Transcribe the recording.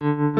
Bertie